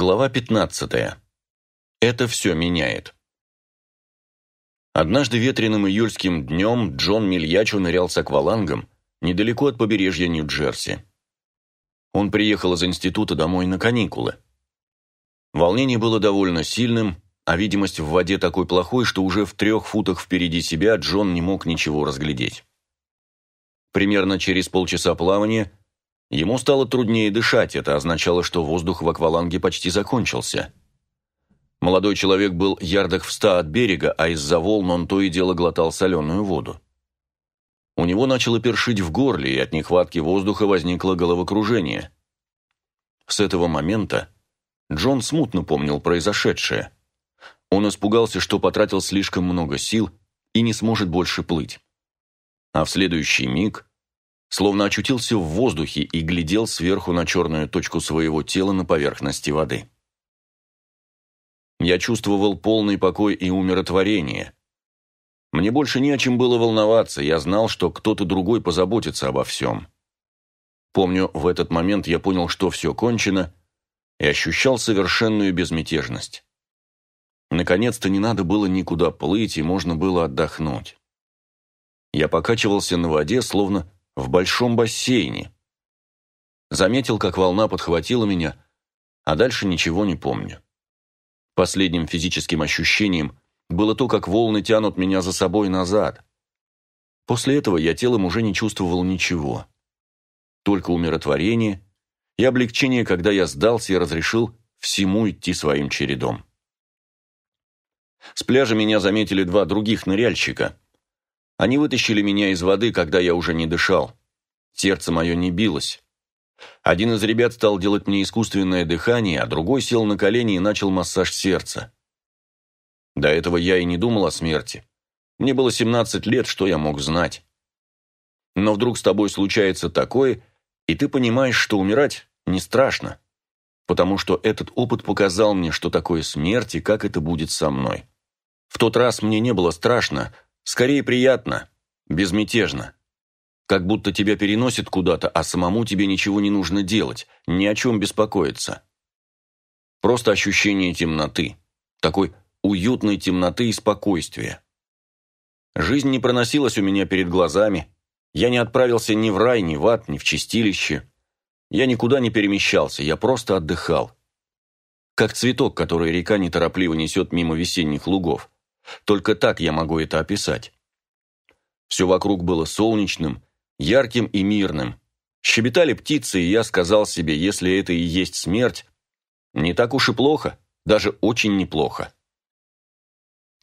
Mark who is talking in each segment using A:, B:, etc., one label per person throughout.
A: Глава 15. Это все меняет. Однажды ветреным июльским днем Джон Мильячо нырял с аквалангом недалеко от побережья Нью-Джерси. Он приехал из института домой на каникулы. Волнение было довольно сильным, а видимость в воде такой плохой, что уже в трех футах впереди себя Джон не мог ничего разглядеть. Примерно через полчаса плавания Ему стало труднее дышать, это означало, что воздух в акваланге почти закончился. Молодой человек был ярдах в ста от берега, а из-за волн он то и дело глотал соленую воду. У него начало першить в горле, и от нехватки воздуха возникло головокружение. С этого момента Джон смутно помнил произошедшее. Он испугался, что потратил слишком много сил и не сможет больше плыть. А в следующий миг словно очутился в воздухе и глядел сверху на черную точку своего тела на поверхности воды. Я чувствовал полный покой и умиротворение. Мне больше не о чем было волноваться, я знал, что кто-то другой позаботится обо всем. Помню, в этот момент я понял, что все кончено, и ощущал совершенную безмятежность. Наконец-то не надо было никуда плыть, и можно было отдохнуть. Я покачивался на воде, словно в большом бассейне. Заметил, как волна подхватила меня, а дальше ничего не помню. Последним физическим ощущением было то, как волны тянут меня за собой назад. После этого я телом уже не чувствовал ничего. Только умиротворение и облегчение, когда я сдался и разрешил всему идти своим чередом. С пляжа меня заметили два других ныряльщика – они вытащили меня из воды, когда я уже не дышал. Сердце мое не билось. Один из ребят стал делать мне искусственное дыхание, а другой сел на колени и начал массаж сердца. До этого я и не думал о смерти. Мне было 17 лет, что я мог знать? Но вдруг с тобой случается такое, и ты понимаешь, что умирать не страшно, потому что этот опыт показал мне, что такое смерть и как это будет со мной. В тот раз мне не было страшно, Скорее приятно, безмятежно. Как будто тебя переносит куда-то, а самому тебе ничего не нужно делать, ни о чем беспокоиться. Просто ощущение темноты. Такой уютной темноты и спокойствия. Жизнь не проносилась у меня перед глазами. Я не отправился ни в рай, ни в ад, ни в чистилище. Я никуда не перемещался, я просто отдыхал. Как цветок, который река неторопливо несет мимо весенних лугов. Только так я могу это описать. Все вокруг было солнечным, ярким и мирным. Щебетали птицы, и я сказал себе, если это и есть смерть, не так уж и плохо, даже очень неплохо.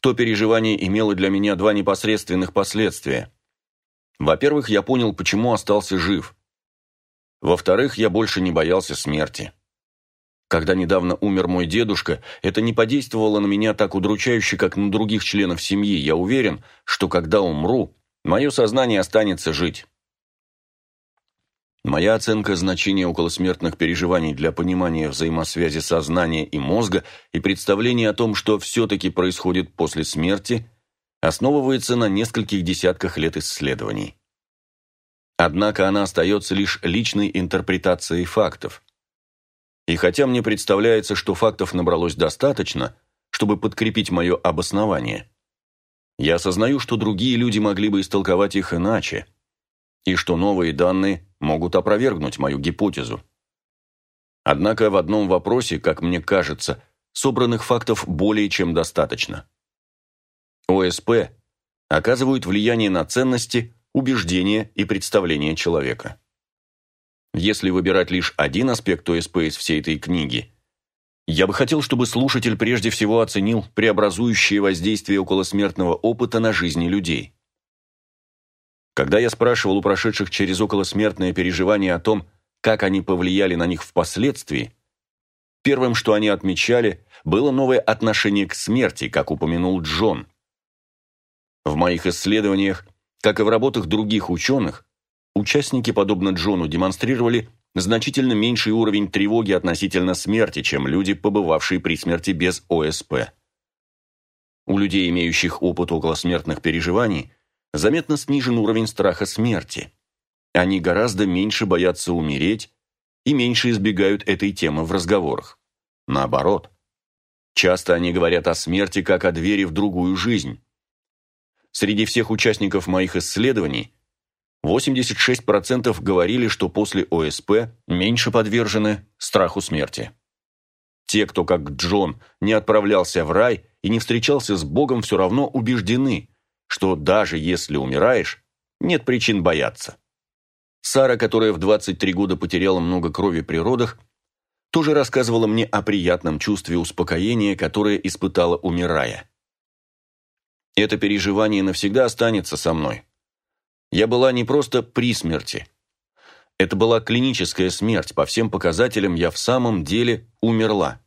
A: То переживание имело для меня два непосредственных последствия. Во-первых, я понял, почему остался жив. Во-вторых, я больше не боялся смерти. Когда недавно умер мой дедушка, это не подействовало на меня так удручающе, как на других членов семьи. Я уверен, что когда умру, мое сознание останется жить. Моя оценка значения околосмертных переживаний для понимания взаимосвязи сознания и мозга и представления о том, что все-таки происходит после смерти, основывается на нескольких десятках лет исследований. Однако она остается лишь личной интерпретацией фактов – и хотя мне представляется, что фактов набралось достаточно, чтобы подкрепить мое обоснование, я осознаю, что другие люди могли бы истолковать их иначе, и что новые данные могут опровергнуть мою гипотезу. Однако в одном вопросе, как мне кажется, собранных фактов более чем достаточно. ОСП оказывают влияние на ценности, убеждения и представления человека. Если выбирать лишь один аспект ОСП из всей этой книги, я бы хотел, чтобы слушатель прежде всего оценил преобразующее воздействие околосмертного опыта на жизни людей. Когда я спрашивал у прошедших через околосмертное переживание о том, как они повлияли на них впоследствии, первым, что они отмечали, было новое отношение к смерти, как упомянул Джон. В моих исследованиях, как и в работах других ученых, Участники, подобно Джону, демонстрировали значительно меньший уровень тревоги относительно смерти, чем люди, побывавшие при смерти без ОСП. У людей, имеющих опыт околосмертных переживаний, заметно снижен уровень страха смерти. Они гораздо меньше боятся умереть и меньше избегают этой темы в разговорах. наоборот. Часто они говорят о смерти как о двери в другую жизнь. Среди всех участников моих исследований 86% говорили, что после ОСП меньше подвержены страху смерти. Те, кто, как Джон, не отправлялся в рай и не встречался с Богом, все равно убеждены, что даже если умираешь, нет причин бояться. Сара, которая в 23 года потеряла много крови при родах, тоже рассказывала мне о приятном чувстве успокоения, которое испытала, умирая. Это переживание навсегда останется со мной. Я была не просто при смерти. Это была клиническая смерть, по всем показателям я в самом деле умерла.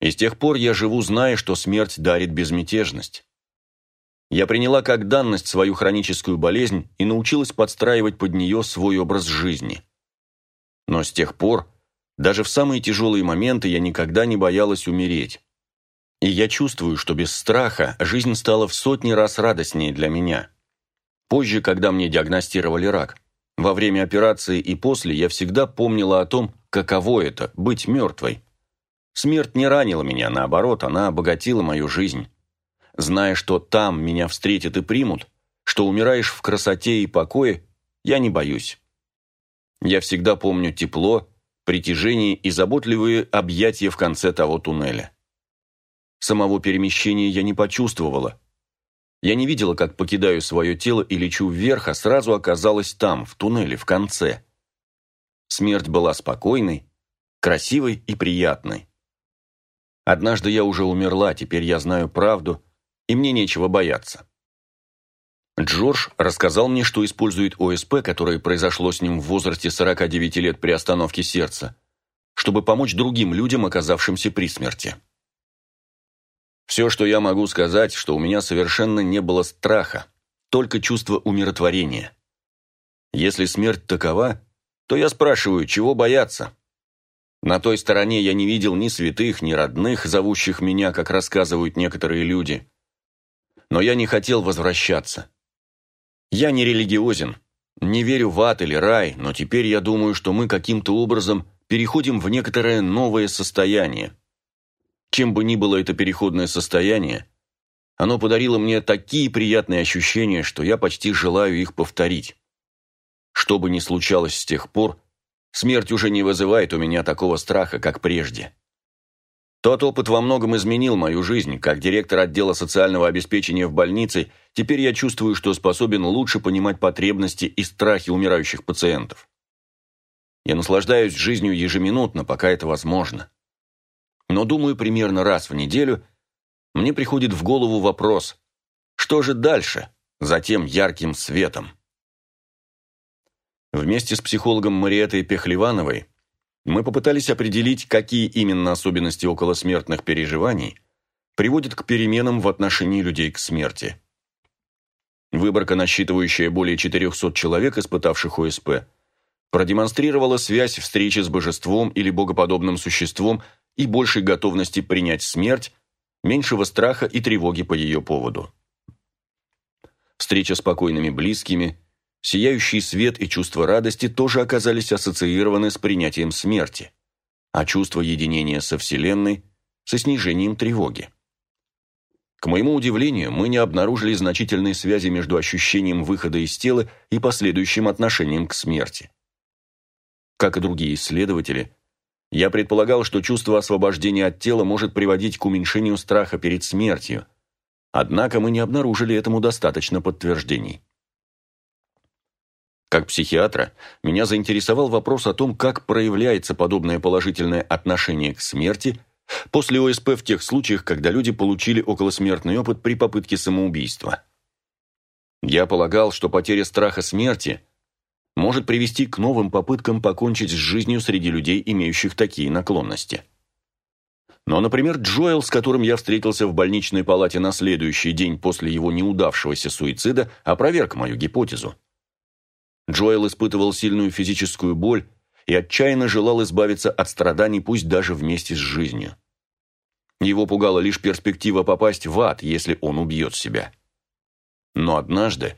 A: И с тех пор я живу, зная, что смерть дарит безмятежность. Я приняла как данность свою хроническую болезнь и научилась подстраивать под нее свой образ жизни. Но с тех пор, даже в самые тяжелые моменты, я никогда не боялась умереть. И я чувствую, что без страха жизнь стала в сотни раз радостнее для меня. Позже, когда мне диагностировали рак, во время операции и после я всегда помнила о том, каково это – быть мертвой. Смерть не ранила меня, наоборот, она обогатила мою жизнь зная, что там меня встретят и примут, что умираешь в красоте и покое, я не боюсь. Я всегда помню тепло, притяжение и заботливые объятия в конце того туннеля. Самого перемещения я не почувствовала. Я не видела, как покидаю свое тело и лечу вверх, а сразу оказалась там, в туннеле, в конце. Смерть была спокойной, красивой и приятной. Однажды я уже умерла, теперь я знаю правду – и мне нечего бояться. Джордж рассказал мне, что использует ОСП, которое произошло с ним в возрасте 49 лет при остановке сердца, чтобы помочь другим людям, оказавшимся при смерти. Все, что я могу сказать, что у меня совершенно не было страха, только чувство умиротворения. Если смерть такова, то я спрашиваю, чего бояться? На той стороне я не видел ни святых, ни родных, зовущих меня, как рассказывают некоторые люди но я не хотел возвращаться. Я не религиозен, не верю в ад или рай, но теперь я думаю, что мы каким-то образом переходим в некоторое новое состояние. Чем бы ни было это переходное состояние, оно подарило мне такие приятные ощущения, что я почти желаю их повторить. Что бы ни случалось с тех пор, смерть уже не вызывает у меня такого страха, как прежде. Тот опыт во многом изменил мою жизнь. Как директор отдела социального обеспечения в больнице, теперь я чувствую, что способен лучше понимать потребности и страхи умирающих пациентов. Я наслаждаюсь жизнью ежеминутно, пока это возможно. Но думаю, примерно раз в неделю мне приходит в голову вопрос, что же дальше, за тем ярким светом? Вместе с психологом Мариэтой Пехлевановой мы попытались определить, какие именно особенности околосмертных переживаний приводят к переменам в отношении людей к смерти. Выборка, насчитывающая более 400 человек, испытавших ОСП, продемонстрировала связь встречи с божеством или богоподобным существом и большей готовности принять смерть, меньшего страха и тревоги по ее поводу. Встреча с покойными близкими – Сияющий свет и чувство радости тоже оказались ассоциированы с принятием смерти, а чувство единения со Вселенной – со снижением тревоги. К моему удивлению, мы не обнаружили значительной связи между ощущением выхода из тела и последующим отношением к смерти. Как и другие исследователи, я предполагал, что чувство освобождения от тела может приводить к уменьшению страха перед смертью, однако мы не обнаружили этому достаточно подтверждений. Как психиатра, меня заинтересовал вопрос о том, как проявляется подобное положительное отношение к смерти после ОСП в тех случаях, когда люди получили околосмертный опыт при попытке самоубийства. Я полагал, что потеря страха смерти может привести к новым попыткам покончить с жизнью среди людей, имеющих такие наклонности. Но, например, Джоэл, с которым я встретился в больничной палате на следующий день после его неудавшегося суицида, опроверг мою гипотезу. Джоэл испытывал сильную физическую боль и отчаянно желал избавиться от страданий, пусть даже вместе с жизнью. Его пугала лишь перспектива попасть в ад, если он убьет себя. Но однажды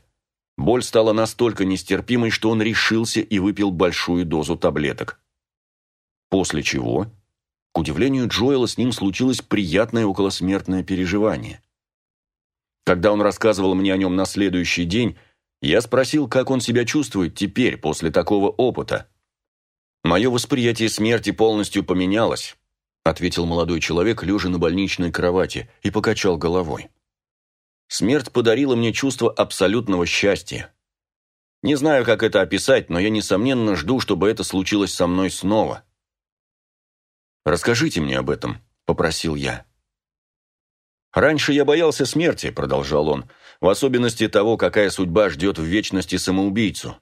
A: боль стала настолько нестерпимой, что он решился и выпил большую дозу таблеток. После чего К удивлению Джоэла с ним случилось приятное околосмертное переживание. Когда он рассказывал мне о нем на следующий день, я спросил, как он себя чувствует теперь, после такого опыта. «Мое восприятие смерти полностью поменялось», ответил молодой человек, лежа на больничной кровати, и покачал головой. «Смерть подарила мне чувство абсолютного счастья. Не знаю, как это описать, но я, несомненно, жду, чтобы это случилось со мной снова». «Расскажите мне об этом», — попросил я. «Раньше я боялся смерти», — продолжал он, «в особенности того, какая судьба ждет в вечности самоубийцу».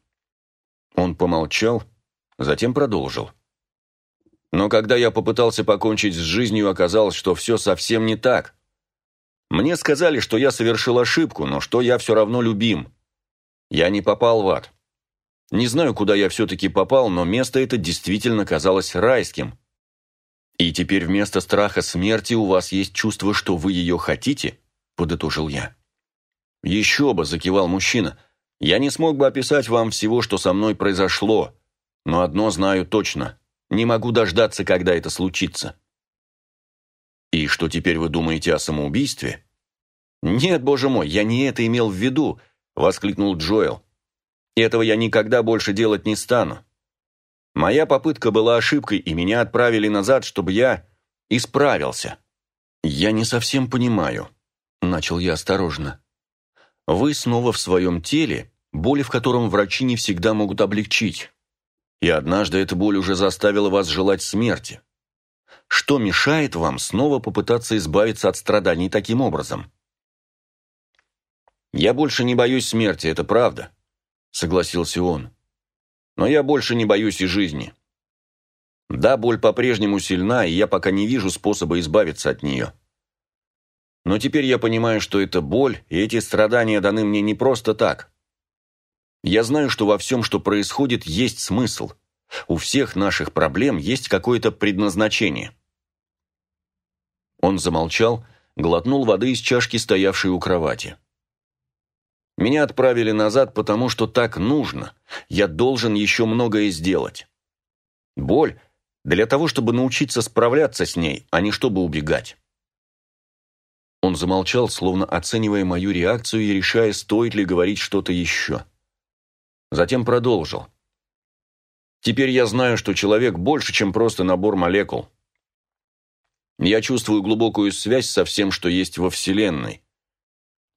A: Он помолчал, затем продолжил. «Но когда я попытался покончить с жизнью, оказалось, что все совсем не так. Мне сказали, что я совершил ошибку, но что я все равно любим. Я не попал в ад. Не знаю, куда я все-таки попал, но место это действительно казалось райским. «И теперь вместо страха смерти у вас есть чувство, что вы ее хотите?» – подытожил я. «Еще бы!» – закивал мужчина. «Я не смог бы описать вам всего, что со мной произошло, но одно знаю точно. Не могу дождаться, когда это случится». «И что теперь вы думаете о самоубийстве?» «Нет, боже мой, я не это имел в виду», – воскликнул Джоэл. «Этого я никогда больше делать не стану. Моя попытка была ошибкой, и меня отправили назад, чтобы я исправился. «Я не совсем понимаю», – начал я осторожно. «Вы снова в своем теле, боли в котором врачи не всегда могут облегчить. И однажды эта боль уже заставила вас желать смерти. Что мешает вам снова попытаться избавиться от страданий таким образом?» «Я больше не боюсь смерти, это правда», – согласился он но я больше не боюсь и жизни. Да, боль по-прежнему сильна, и я пока не вижу способа избавиться от нее. Но теперь я понимаю, что эта боль и эти страдания даны мне не просто так. Я знаю, что во всем, что происходит, есть смысл. У всех наших проблем есть какое-то предназначение. Он замолчал, глотнул воды из чашки, стоявшей у кровати. Меня отправили назад, потому что так нужно. Я должен еще многое сделать. Боль для того, чтобы научиться справляться с ней, а не чтобы убегать. Он замолчал, словно оценивая мою реакцию и решая, стоит ли говорить что-то еще. Затем продолжил. «Теперь я знаю, что человек больше, чем просто набор молекул. Я чувствую глубокую связь со всем, что есть во Вселенной.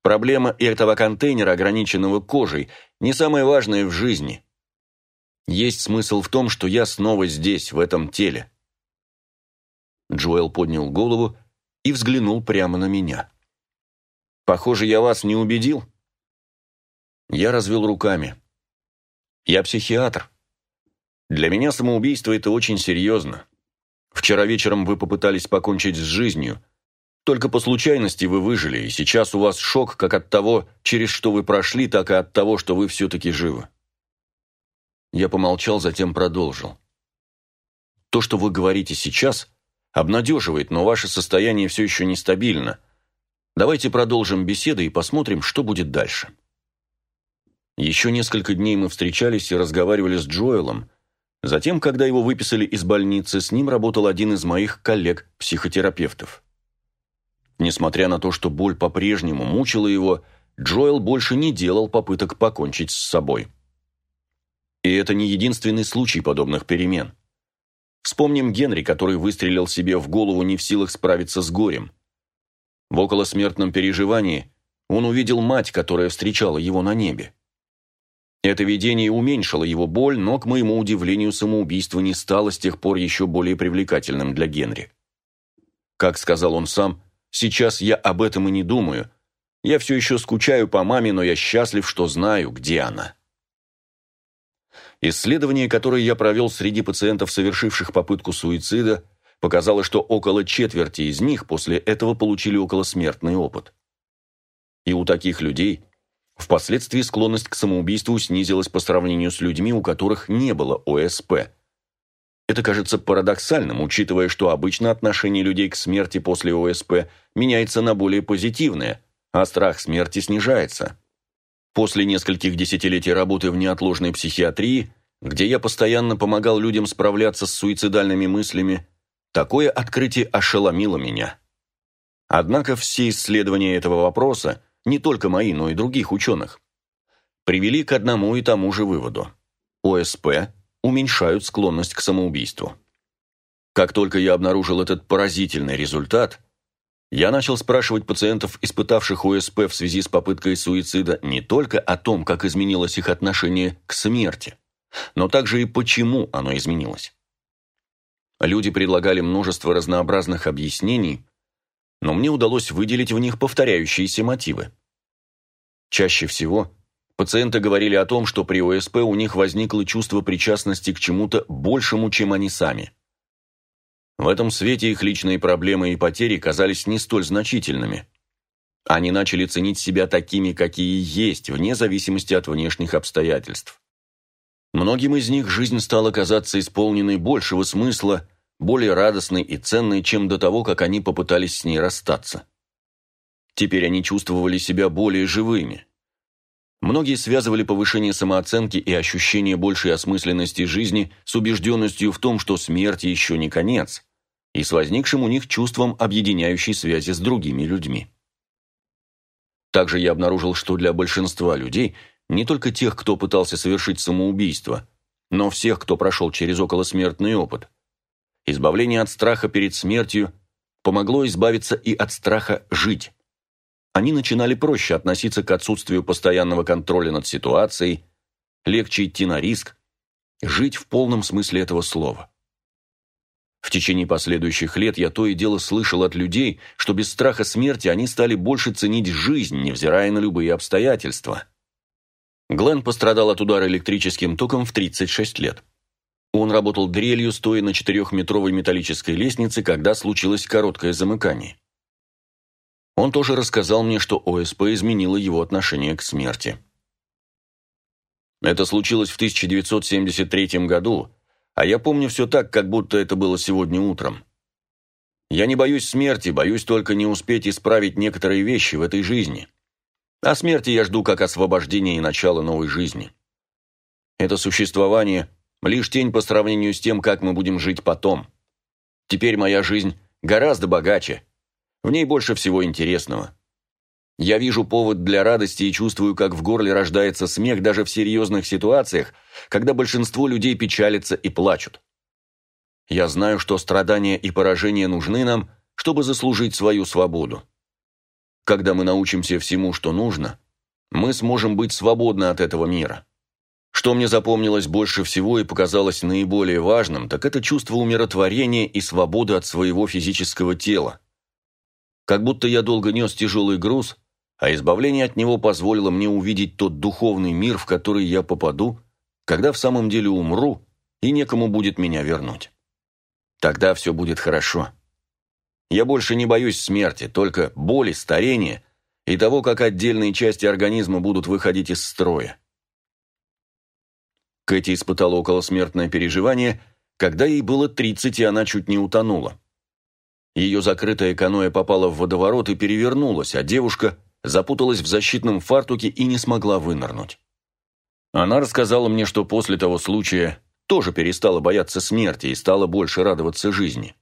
A: Проблема этого контейнера, ограниченного кожей, не самая важная в жизни. Есть смысл в том, что я снова здесь, в этом теле. Джоэл поднял голову и взглянул прямо на меня. «Похоже, я вас не убедил?» Я развел руками. «Я психиатр. Для меня самоубийство – это очень серьезно. Вчера вечером вы попытались покончить с жизнью – только по случайности вы выжили, и сейчас у вас шок как от того, через что вы прошли, так и от того, что вы все-таки живы. Я помолчал, затем продолжил. То, что вы говорите сейчас, обнадеживает, но ваше состояние все еще нестабильно. Давайте продолжим беседу и посмотрим, что будет дальше. Еще несколько дней мы встречались и разговаривали с Джоэлом. Затем, когда его выписали из больницы, с ним работал один из моих коллег-психотерапевтов. Несмотря на то, что боль по-прежнему мучила его, Джоэл больше не делал попыток покончить с собой. И это не единственный случай подобных перемен. Вспомним Генри, который выстрелил себе в голову не в силах справиться с горем. В околосмертном переживании он увидел мать, которая встречала его на небе. Это видение уменьшило его боль, но, к моему удивлению, самоубийство не стало с тех пор еще более привлекательным для Генри. Как сказал он сам, Сейчас я об этом и не думаю. Я все еще скучаю по маме, но я счастлив, что знаю, где она. Исследование, которое я провел среди пациентов, совершивших попытку суицида, показало, что около четверти из них после этого получили околосмертный опыт. И у таких людей впоследствии склонность к самоубийству снизилась по сравнению с людьми, у которых не было ОСП – это кажется парадоксальным, учитывая, что обычно отношение людей к смерти после ОСП меняется на более позитивное, а страх смерти снижается. После нескольких десятилетий работы в неотложной психиатрии, где я постоянно помогал людям справляться с суицидальными мыслями, Такое открытие ошеломило меня. Однако все исследования этого вопроса, не только мои, но и других ученых, привели к одному и тому же выводу. ОСП уменьшают склонность к самоубийству. Как только я обнаружил этот поразительный результат, я начал спрашивать пациентов, испытавших ОСП в связи с попыткой суицида, не только о том, как изменилось их отношение к смерти, но также и почему оно изменилось. Люди предлагали множество разнообразных объяснений, но мне удалось выделить в них повторяющиеся мотивы. Чаще всего пациенты говорили о том, что при ОСП у них возникло чувство причастности к чему-то большему, чем они сами. В этом свете их личные проблемы и потери казались не столь значительными. Они начали ценить себя такими, какие есть, вне зависимости от внешних обстоятельств. Многим из них жизнь стала казаться исполненной большего смысла, более радостной и ценной, чем до того, как они попытались с ней расстаться. Теперь они чувствовали себя более живыми. Многие связывали повышение самооценки и ощущение большей осмысленности жизни с убежденностью в том, что смерть еще не конец, и с возникшим у них чувством объединяющей связи с другими людьми. Также я обнаружил, что для большинства людей – не только тех, кто пытался совершить самоубийство, но всех, кто прошел через околосмертный опыт. Избавление от страха перед смертью помогло избавиться и от страха жить. Они начинали проще относиться к отсутствию постоянного контроля над ситуацией, легче идти на риск, жить в полном смысле этого слова. В течение последующих лет я то и дело слышал от людей, что без страха смерти они стали больше ценить жизнь, невзирая на любые обстоятельства. Глен пострадал от удара электрическим током в 36 лет. Он работал дрелью, стоя на четырехметровой металлической лестнице, когда случилось короткое замыкание. Он тоже рассказал мне, что ОСП изменило его отношение к смерти. Это случилось в 1973 году, а я помню все так, как будто это было сегодня утром. Я не боюсь смерти, боюсь только не успеть исправить некоторые вещи в этой жизни. А смерти я жду как освобождения и начала новой жизни. Это существование – лишь тень по сравнению с тем, как мы будем жить потом. Теперь моя жизнь гораздо богаче. В ней больше всего интересного. Я вижу повод для радости и чувствую, как в горле рождается смех даже в серьезных ситуациях, когда большинство людей печалятся и плачут. Я знаю, что страдания и поражения нужны нам, чтобы заслужить свою свободу. Когда мы научимся всему, что нужно, мы сможем быть свободны от этого мира. Что мне запомнилось больше всего и показалось наиболее важным, так это чувство умиротворения и свободы от своего физического тела. Как будто я долго нес тяжелый груз, а избавление от него позволило мне увидеть тот духовный мир, в который я попаду, когда в самом деле умру, и некому будет меня вернуть. Тогда все будет хорошо. Я больше не боюсь смерти, только боли, старения и того, как отдельные части организма будут выходить из строя. Кэти испытала околосмертное переживание, когда ей было 30, и она чуть не утонула. Ее закрытое каноэ попало в водоворот и перевернулось, а девушка запуталась в защитном фартуке и не смогла вынырнуть. Она рассказала мне, что после того случая тоже перестала бояться смерти и стала больше радоваться жизни.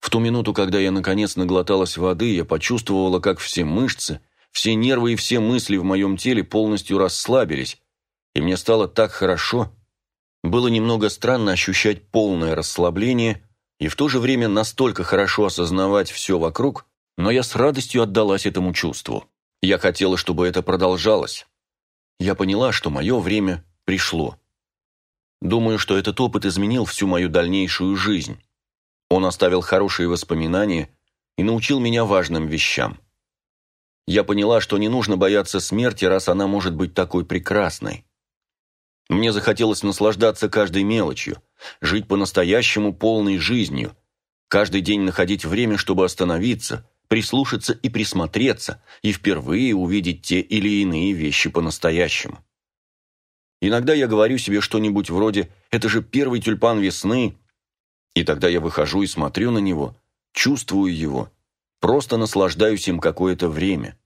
A: В ту минуту, когда я наконец наглоталась воды, я почувствовала, как все мышцы, все нервы и все мысли в моем теле полностью расслабились, и мне стало так хорошо. Было немного странно ощущать полное расслабление и в то же время настолько хорошо осознавать все вокруг, но я с радостью отдалась этому чувству. Я хотела, чтобы это продолжалось. Я поняла, что мое время пришло. Думаю, что этот опыт изменил всю мою дальнейшую жизнь. Он оставил хорошие воспоминания и научил меня важным вещам. Я поняла, что не нужно бояться смерти, раз она может быть такой прекрасной. Мне захотелось наслаждаться каждой мелочью, жить по-настоящему полной жизнью, каждый день находить время, чтобы остановиться, прислушаться и присмотреться, и впервые увидеть те или иные вещи по-настоящему. Иногда я говорю себе что-нибудь вроде «это же первый тюльпан весны», и тогда я выхожу и смотрю на него, чувствую его, просто наслаждаюсь им какое-то время.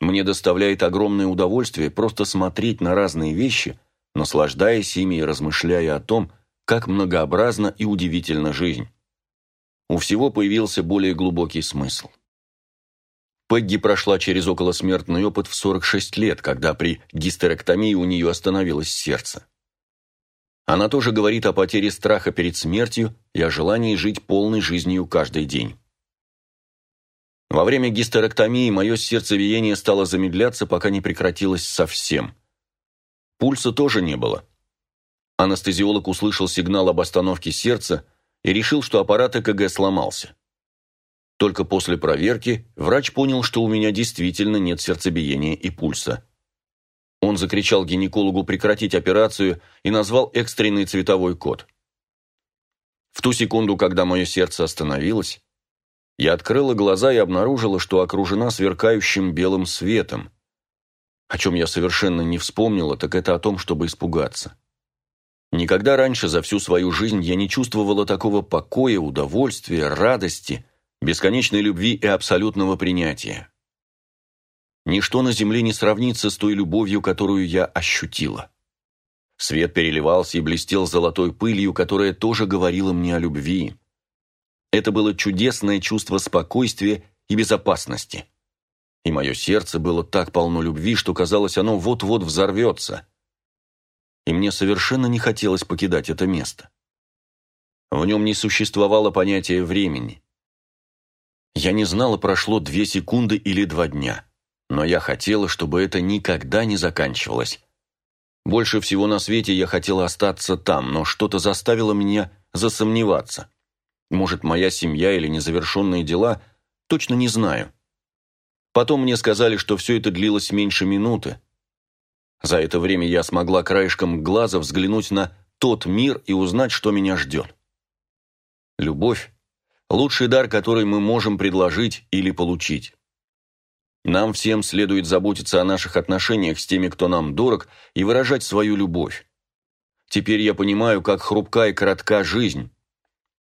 A: Мне доставляет огромное удовольствие просто смотреть на разные вещи, наслаждаясь ими и размышляя о том, как многообразна и удивительна жизнь. У всего появился более глубокий смысл. Пегги прошла через околосмертный опыт в 46 лет, когда при гистерэктомии у нее остановилось сердце. Она тоже говорит о потере страха перед смертью и о желании жить полной жизнью каждый день. Во время гистерэктомии мое сердцебиение стало замедляться, пока не прекратилось совсем. Пульса тоже не было. Анестезиолог услышал сигнал об остановке сердца и решил, что аппарат ЭКГ сломался. Только после проверки врач понял, что у меня действительно нет сердцебиения и пульса. Он закричал гинекологу прекратить операцию и назвал экстренный цветовой код. В ту секунду, когда мое сердце остановилось, я открыла глаза и обнаружила, что окружена сверкающим белым светом. О чем я совершенно не вспомнила, так это о том, чтобы испугаться. Никогда раньше за всю свою жизнь я не чувствовала такого покоя, удовольствия, радости – бесконечной любви и абсолютного принятия. Ничто на земле не сравнится с той любовью, которую я ощутила. Свет переливался и блестел золотой пылью, которая тоже говорила мне о любви. Это было чудесное чувство спокойствия и безопасности. И мое сердце было так полно любви, что казалось, оно вот-вот взорвется. И мне совершенно не хотелось покидать это место. В нем не существовало понятия времени. Я не знала, прошло две секунды или два дня, но я хотела, чтобы это никогда не заканчивалось. Больше всего на свете я хотела остаться там, но что-то заставило меня засомневаться. Может, моя семья или незавершенные дела, точно не знаю. Потом мне сказали, что все это длилось меньше минуты. За это время я смогла краешком глаза взглянуть на тот мир и узнать, что меня ждет. Любовь Лучший дар, который мы можем предложить или получить. Нам всем следует заботиться о наших отношениях с теми, кто нам дорог, и выражать свою любовь. Теперь я понимаю, как хрупка и коротка жизнь,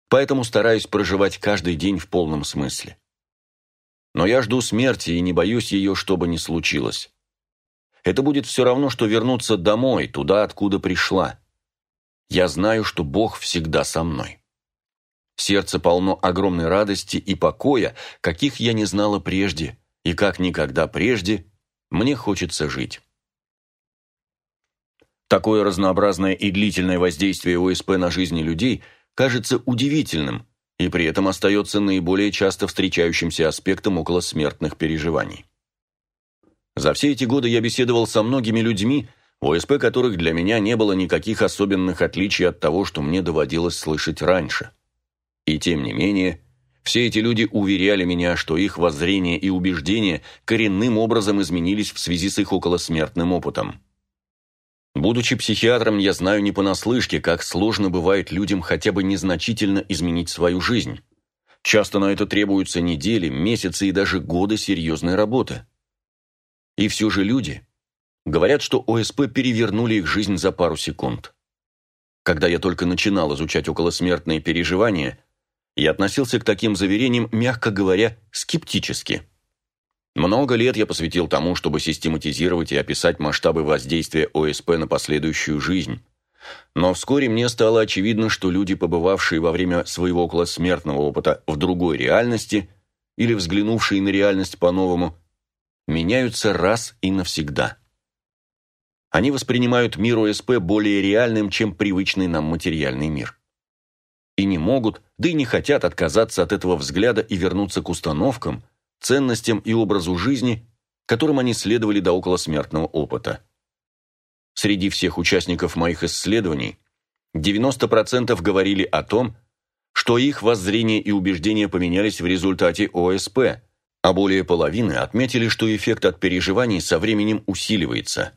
A: поэтому стараюсь проживать каждый день в полном смысле. Но я жду смерти и не боюсь ее, что бы ни случилось. Это будет все равно, что вернуться домой, туда, откуда пришла. Я знаю, что Бог всегда со мной. Сердце полно огромной радости и покоя, каких я не знала прежде, и как никогда прежде мне хочется жить. Такое разнообразное и длительное воздействие ОСП на жизни людей кажется удивительным и при этом остается наиболее часто встречающимся аспектом околосмертных переживаний. За все эти годы я беседовал со многими людьми, в ОСП которых для меня не было никаких особенных отличий от того, что мне доводилось слышать раньше. И тем не менее, все эти люди уверяли меня, что их воззрения и убеждения коренным образом изменились в связи с их околосмертным опытом. Будучи психиатром, я знаю не понаслышке, как сложно бывает людям хотя бы незначительно изменить свою жизнь. Часто на это требуются недели, месяцы и даже годы серьезной работы. И все же люди говорят, что ОСП перевернули их жизнь за пару секунд. Когда я только начинал изучать околосмертные переживания, я относился к таким заверениям, мягко говоря, скептически. Много лет я посвятил тому, чтобы систематизировать и описать масштабы воздействия ОСП на последующую жизнь. Но вскоре мне стало очевидно, что люди, побывавшие во время своего околосмертного опыта в другой реальности или взглянувшие на реальность по-новому, меняются раз и навсегда. Они воспринимают мир ОСП более реальным, чем привычный нам материальный мир и не могут, да и не хотят отказаться от этого взгляда и вернуться к установкам, ценностям и образу жизни, которым они следовали до околосмертного опыта. Среди всех участников моих исследований 90% говорили о том, что их воззрения и убеждения поменялись в результате ОСП, а более половины отметили, что эффект от переживаний со временем усиливается.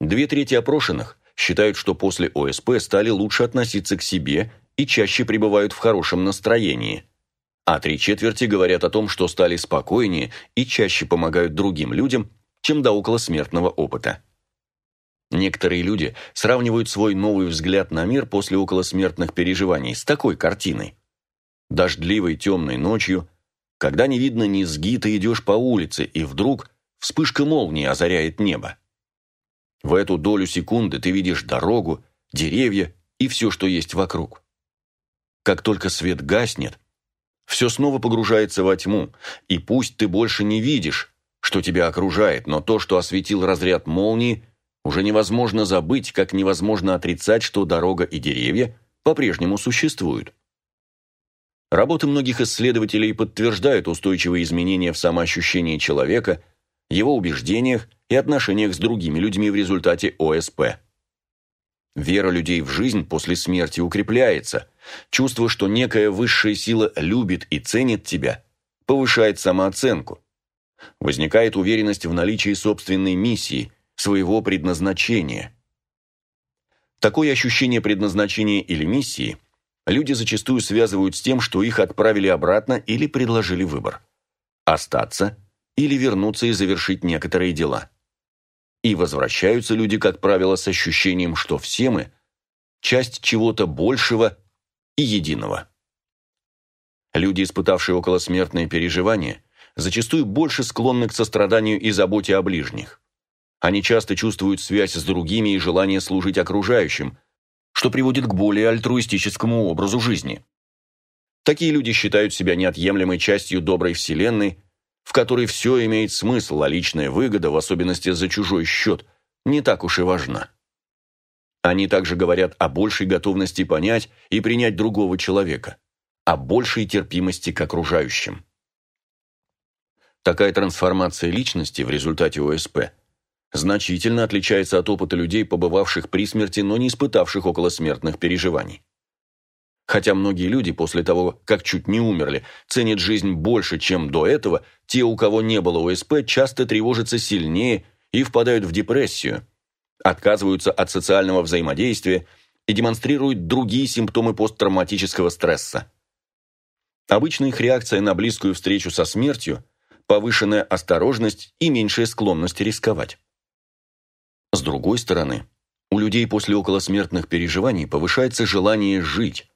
A: Две трети опрошенных считают, что после ОСП стали лучше относиться к себе и чаще пребывают в хорошем настроении. А три четверти говорят о том, что стали спокойнее и чаще помогают другим людям, чем до околосмертного опыта. Некоторые люди сравнивают свой новый взгляд на мир после околосмертных переживаний с такой картиной. Дождливой темной ночью, когда не видно низги, ты идешь по улице, и вдруг вспышка молнии озаряет небо. В эту долю секунды ты видишь дорогу, деревья и все, что есть вокруг. Как только свет гаснет, все снова погружается во тьму, и пусть ты больше не видишь, что тебя окружает, но то, что осветил разряд молнии, уже невозможно забыть, как невозможно отрицать, что дорога и деревья по-прежнему существуют. Работы многих исследователей подтверждают устойчивые изменения в самоощущении человека, его убеждениях и отношениях с другими людьми в результате ОСП. Вера людей в жизнь после смерти укрепляется, чувство, что некая высшая сила любит и ценит тебя, повышает самооценку. Возникает уверенность в наличии собственной миссии, своего предназначения. Такое ощущение предназначения или миссии – люди зачастую связывают с тем, что их отправили обратно или предложили выбор – остаться или вернуться и завершить некоторые дела. И возвращаются люди, как правило, с ощущением, что все мы – часть чего-то большего и единого. Люди, испытавшие околосмертные переживания, зачастую больше склонны к состраданию и заботе о ближних. Они часто чувствуют связь с другими и желание служить окружающим – что приводит к более альтруистическому образу жизни. Такие люди считают себя неотъемлемой частью доброй вселенной, в которой все имеет смысл, а личная выгода, в особенности за чужой счет, не так уж и важна. Они также говорят о большей готовности понять и принять другого человека, о большей терпимости к окружающим. Такая трансформация личности в результате ОСП – значительно отличается от опыта людей, побывавших при смерти, но не испытавших околосмертных переживаний. Хотя многие люди после того, как чуть не умерли, ценят жизнь больше, чем до этого, те, у кого не было ОСП, часто тревожатся сильнее и впадают в депрессию, отказываются от социального взаимодействия и демонстрируют другие симптомы посттравматического стресса. Обычно их реакция на близкую встречу со смертью – повышенная осторожность и меньшая склонность рисковать. С другой стороны, у людей после околосмертных переживаний повышается желание жить.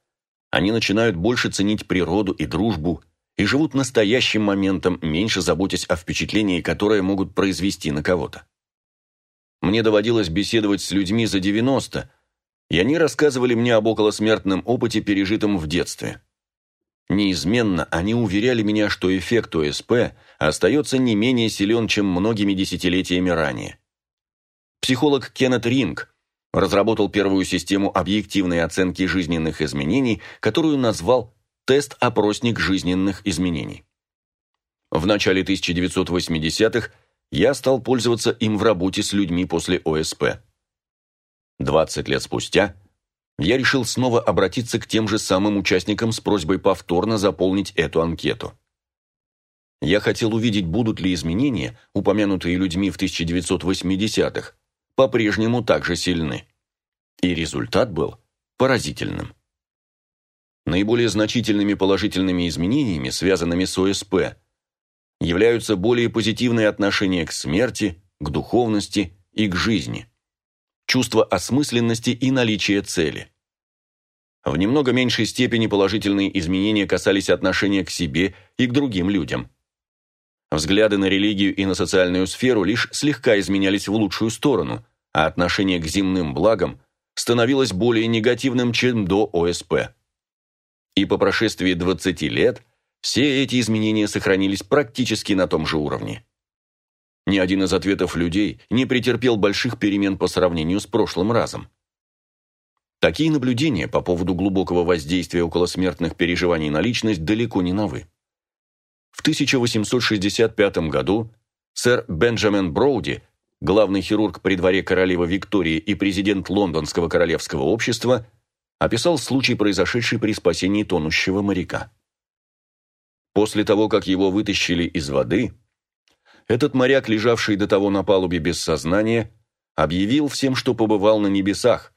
A: Они начинают больше ценить природу и дружбу и живут настоящим моментом, меньше заботясь о впечатлении, которое могут произвести на кого-то. Мне доводилось беседовать с людьми за 90, и они рассказывали мне об околосмертном опыте, пережитом в детстве. Неизменно они уверяли меня, что эффект ОСП остается не менее силен, чем многими десятилетиями ранее. Психолог Кеннет Ринг разработал первую систему объективной оценки жизненных изменений, которую назвал «тест-опросник жизненных изменений». В начале 1980-х я стал пользоваться им в работе с людьми после ОСП. 20 лет спустя я решил снова обратиться к тем же самым участникам с просьбой повторно заполнить эту анкету. Я хотел увидеть, будут ли изменения, упомянутые людьми в 1980-х, по-прежнему также сильны. И результат был поразительным. Наиболее значительными положительными изменениями, связанными с ОСП, являются более позитивные отношения к смерти, к духовности и к жизни, чувство осмысленности и наличие цели. В немного меньшей степени положительные изменения касались отношения к себе и к другим людям. Взгляды на религию и на социальную сферу лишь слегка изменялись в лучшую сторону, а отношение к земным благам становилось более негативным, чем до ОСП. И по прошествии 20 лет все эти изменения сохранились практически на том же уровне. Ни один из ответов людей не претерпел больших перемен по сравнению с прошлым разом. Такие наблюдения по поводу глубокого воздействия околосмертных переживаний на личность далеко не новы. В 1865 году сэр Бенджамин Броуди, главный хирург при дворе королевы Виктории и президент Лондонского королевского общества, описал случай, произошедший при спасении тонущего моряка. После того, как его вытащили из воды, этот моряк, лежавший до того на палубе без сознания, объявил всем, что побывал на небесах,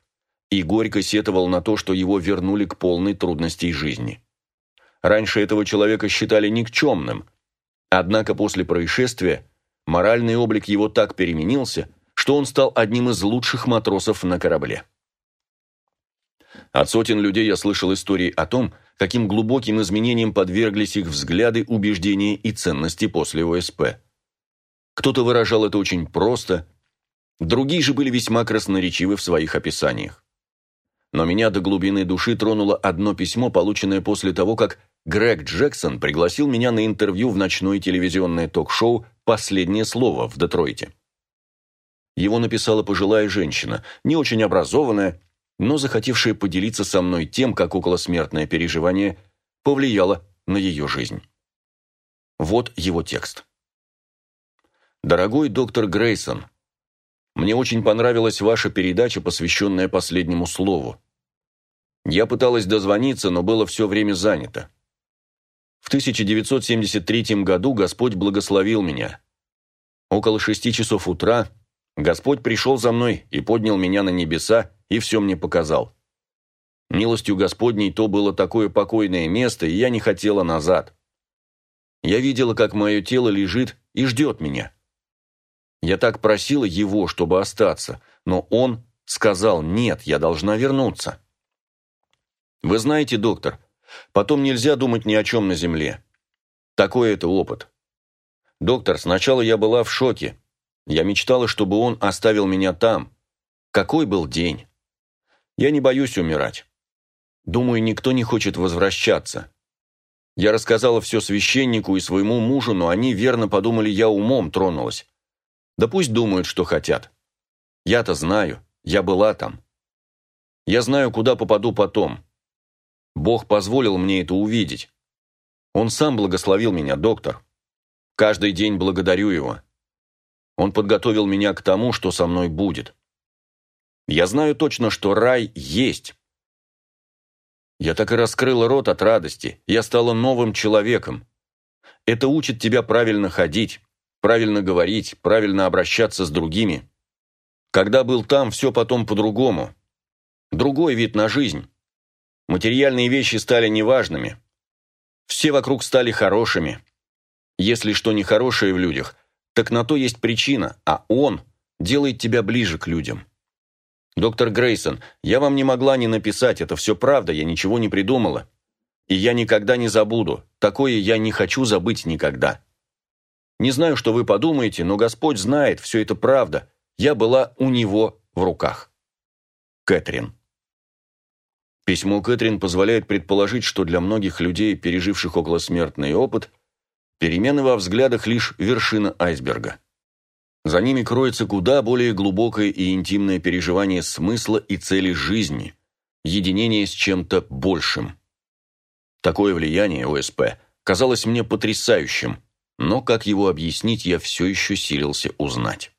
A: и горько сетовал на то, что его вернули к полной трудностей жизни. Раньше этого человека считали никчемным. Однако после происшествия моральный облик его так переменился, что он стал одним из лучших матросов на корабле. От сотен людей я слышал истории о том, каким глубоким изменениям подверглись их взгляды, убеждения и ценности после ОСП. Кто-то выражал это очень просто, другие же были весьма красноречивы в своих описаниях. Но меня до глубины души тронуло одно письмо, полученное после того, как Грег Джексон пригласил меня на интервью в ночное телевизионное ток-шоу «Последнее слово» в Детройте. Его написала пожилая женщина, не очень образованная, но захотевшая поделиться со мной тем, как околосмертное переживание повлияло на ее жизнь. Вот его текст. «Дорогой доктор Грейсон, мне очень понравилась ваша передача, посвященная последнему слову. Я пыталась дозвониться, но было все время занято. В 1973 году Господь благословил меня. Около шести часов утра Господь пришел за мной и поднял меня на небеса и все мне показал. Милостью Господней то было такое покойное место, и я не хотела назад. Я видела, как мое тело лежит и ждет меня. Я так просила его, чтобы остаться, но он сказал, нет, я должна вернуться. Вы знаете, доктор, потом нельзя думать ни о чем на земле. Такой это опыт. Доктор, сначала я была в шоке. Я мечтала, чтобы он оставил меня там. Какой был день? Я не боюсь умирать. Думаю, никто не хочет возвращаться. Я рассказала все священнику и своему мужу, но они верно подумали, я умом тронулась. Да пусть думают, что хотят. Я-то знаю, я была там. Я знаю, куда попаду потом. Бог позволил мне это увидеть. Он сам благословил меня, доктор. Каждый день благодарю его. Он подготовил меня к тому, что со мной будет. Я знаю точно, что рай есть. Я так и раскрыла рот от радости. Я стала новым человеком. Это учит тебя правильно ходить, правильно говорить, правильно обращаться с другими. Когда был там, все потом по-другому. Другой вид на жизнь. Материальные вещи стали неважными. Все вокруг стали хорошими. Если что нехорошее в людях, так на то есть причина, а он делает тебя ближе к людям. Доктор Грейсон, я вам не могла не написать, это все правда, я ничего не придумала. И я никогда не забуду, такое я не хочу забыть никогда. Не знаю, что вы подумаете, но Господь знает, все это правда. Я была у Него в руках. Кэтрин. Письмо Кэтрин позволяет предположить, что для многих людей, переживших околосмертный опыт, перемены во взглядах лишь вершина айсберга. За ними кроется куда более глубокое и интимное переживание смысла и цели жизни, единение с чем-то большим. Такое влияние ОСП казалось мне потрясающим – но как его объяснить, я все еще силился узнать.